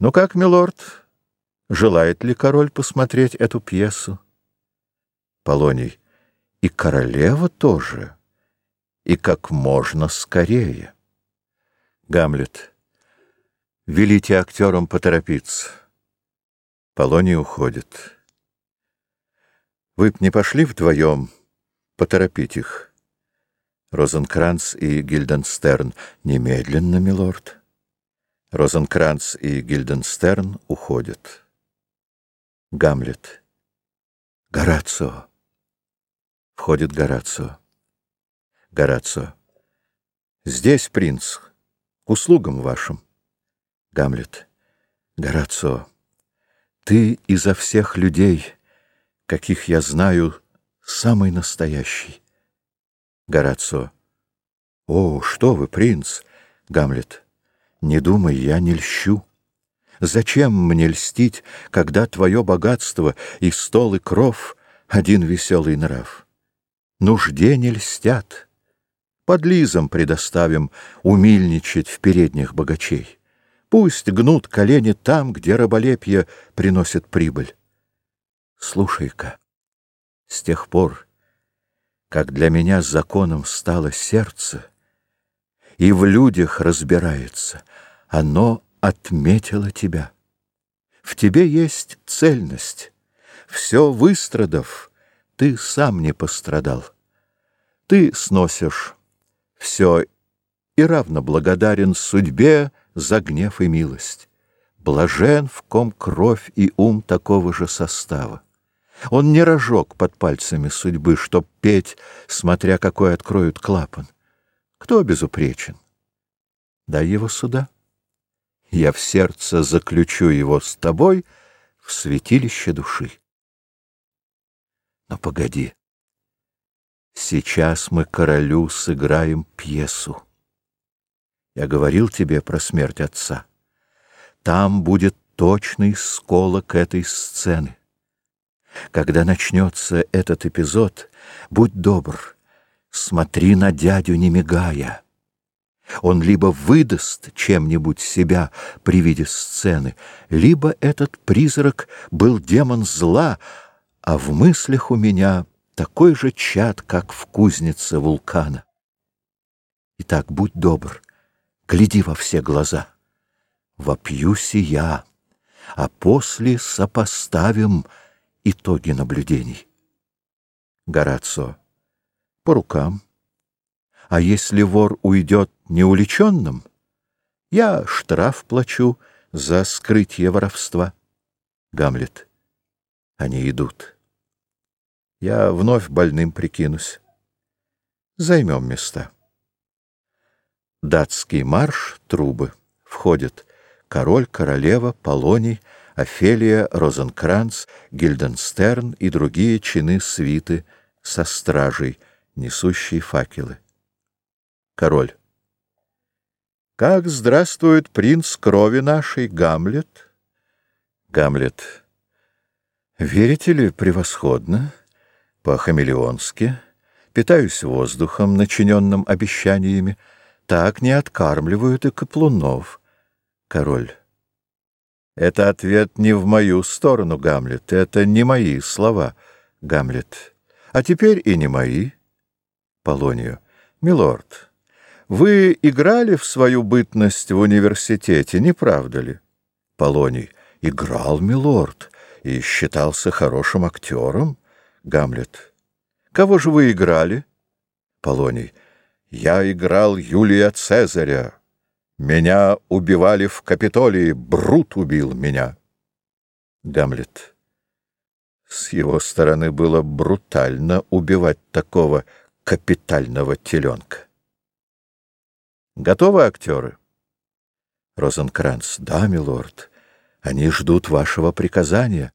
Ну как, милорд, желает ли король посмотреть эту пьесу? Полоний. И королева тоже. И как можно скорее. Гамлет. Велите актерам поторопиться. Полоний уходит. Вы б не пошли вдвоем поторопить их? Розенкранц и Гильденстерн. Немедленно, милорд. Розенкранц и Гильденстерн уходят. Гамлет. Горацио. Входит Горацио. Горацио. Здесь, принц, к услугам вашим. Гамлет. Горацио, ты изо всех людей, каких я знаю, самый настоящий. Горацио. О, что вы, принц! Гамлет. Не думай, я не льщу. Зачем мне льстить, когда твое богатство и стол, и кров — один веселый нрав? Нужде не льстят. Под лизом предоставим умильничать в передних богачей. Пусть гнут колени там, где раболепье приносит прибыль. Слушай-ка, с тех пор, как для меня законом стало сердце, и в людях разбирается, оно отметило тебя. В тебе есть цельность. Все выстрадав, ты сам не пострадал. Ты сносишь все и равно благодарен судьбе за гнев и милость. Блажен, в ком кровь и ум такого же состава. Он не рожок под пальцами судьбы, чтоб петь, смотря какой откроют клапан. Кто безупречен? Дай его сюда. Я в сердце заключу его с тобой в святилище души. Но погоди. Сейчас мы королю сыграем пьесу. Я говорил тебе про смерть отца. Там будет точный сколок этой сцены. Когда начнется этот эпизод, будь добр, Смотри на дядю, не мигая. Он либо выдаст чем-нибудь себя при виде сцены, либо этот призрак был демон зла, а в мыслях у меня такой же чад, как в кузнице вулкана. Итак, будь добр, гляди во все глаза. Вопьюсь и я, а после сопоставим итоги наблюдений. Горацио по рукам. А если вор уйдет неуличенным, я штраф плачу за скрытие воровства. Гамлет. Они идут. Я вновь больным прикинусь. Займем места. Датский марш, трубы. Входят король, королева, Полоний, Офелия, Розенкранц, Гильденстерн и другие чины свиты со стражей — несущий факелы. Король. Как здравствует принц крови нашей, Гамлет? Гамлет. Верите ли превосходно, по-хамелеонски, питаюсь воздухом, начиненным обещаниями, так не откармливают и каплунов. Король. Это ответ не в мою сторону, Гамлет, это не мои слова, Гамлет. А теперь и не мои. Полонию. «Милорд, вы играли в свою бытность в университете, не правда ли?» Полоний. «Играл, милорд, и считался хорошим актером». Гамлет. «Кого же вы играли?» Полоний. «Я играл Юлия Цезаря. Меня убивали в Капитолии, Брут убил меня». Гамлет. С его стороны было брутально убивать такого капитального теленка. Готовы актеры? Розенкранц. Да, милорд. Они ждут вашего приказания.